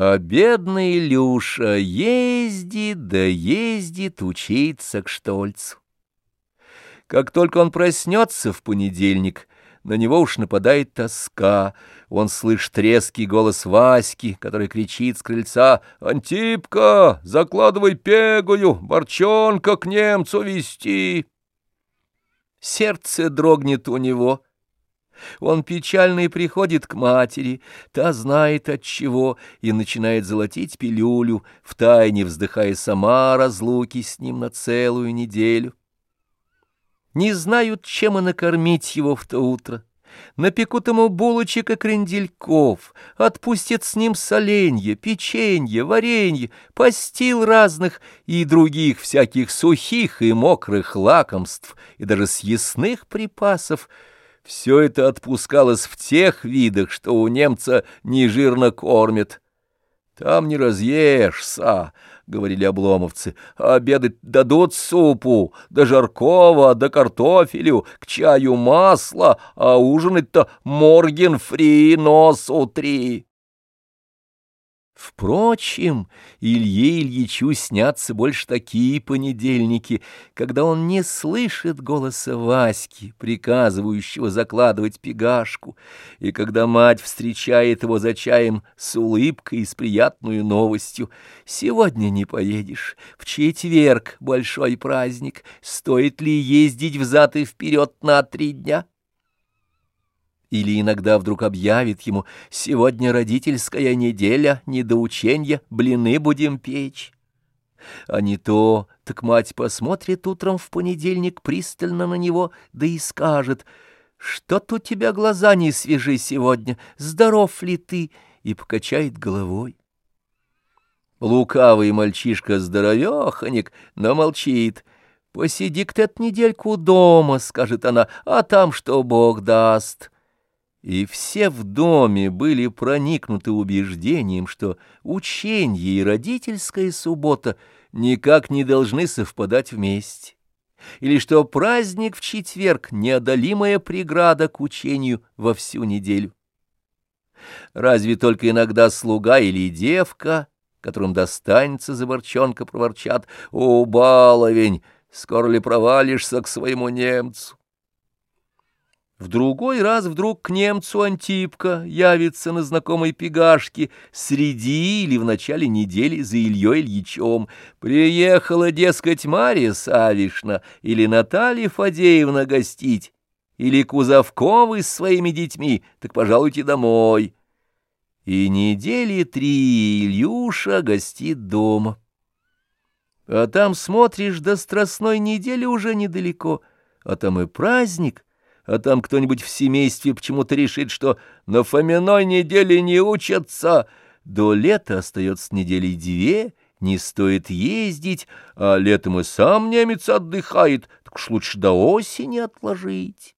А бедный Илюша ездит да ездит учиться к Штольцу. Как только он проснется в понедельник, на него уж нападает тоска. Он слышит резкий голос Васьки, который кричит с крыльца «Антипка, закладывай пегую, борчонка к немцу вести!» Сердце дрогнет у него — он печальный приходит к матери, та знает от чего, и начинает золотить пилюлю, втайне вздыхая сама разлуки с ним на целую неделю. Не знают, чем и накормить его в то утро. Напекут ему булочек и крендельков, отпустят с ним соленье, печенье, варенье, постил разных и других всяких сухих и мокрых лакомств, и даже съестных припасов — все это отпускалось в тех видах, что у немца нежирно кормят. «Там не разъешься», — говорили обломовцы, — «обедать дадут супу, до жаркого, до картофелю, к чаю масло, а ужинать-то морген фри носу три». Впрочем, Илье Ильичу снятся больше такие понедельники, когда он не слышит голоса Васьки, приказывающего закладывать пигашку, и когда мать встречает его за чаем с улыбкой и с приятной новостью. «Сегодня не поедешь, в четверг большой праздник, стоит ли ездить взад и вперед на три дня?» Или иногда вдруг объявит ему «Сегодня родительская неделя, недоученье, блины будем печь». А не то, так мать посмотрит утром в понедельник пристально на него, да и скажет «Что-то у тебя глаза не свежи сегодня, здоров ли ты?» и покачает головой. Лукавый мальчишка здоровеханик, но молчит. «Посиди-ка ты недельку дома», — скажет она, — «а там что Бог даст». И все в доме были проникнуты убеждением, что ученье и родительская суббота никак не должны совпадать вместе, или что праздник в четверг — неодолимая преграда к учению во всю неделю. Разве только иногда слуга или девка, которым достанется за ворчонка, проворчат «О, баловень, скоро ли провалишься к своему немцу?» В другой раз вдруг к немцу Антипка явится на знакомой пигашке среди или в начале недели за Ильей Ильичом. Приехала, дескать, Марья Савишна или Наталья Фадеевна гостить, или Кузовковы с своими детьми, так пожалуйте домой. И недели три Ильюша гостит дома. А там смотришь, до страстной недели уже недалеко, а там и праздник — а там кто-нибудь в семействе почему-то решит, что на Фоминой неделе не учатся, до лета остается недели две, не стоит ездить, а летом и сам немец отдыхает, так уж лучше до осени отложить.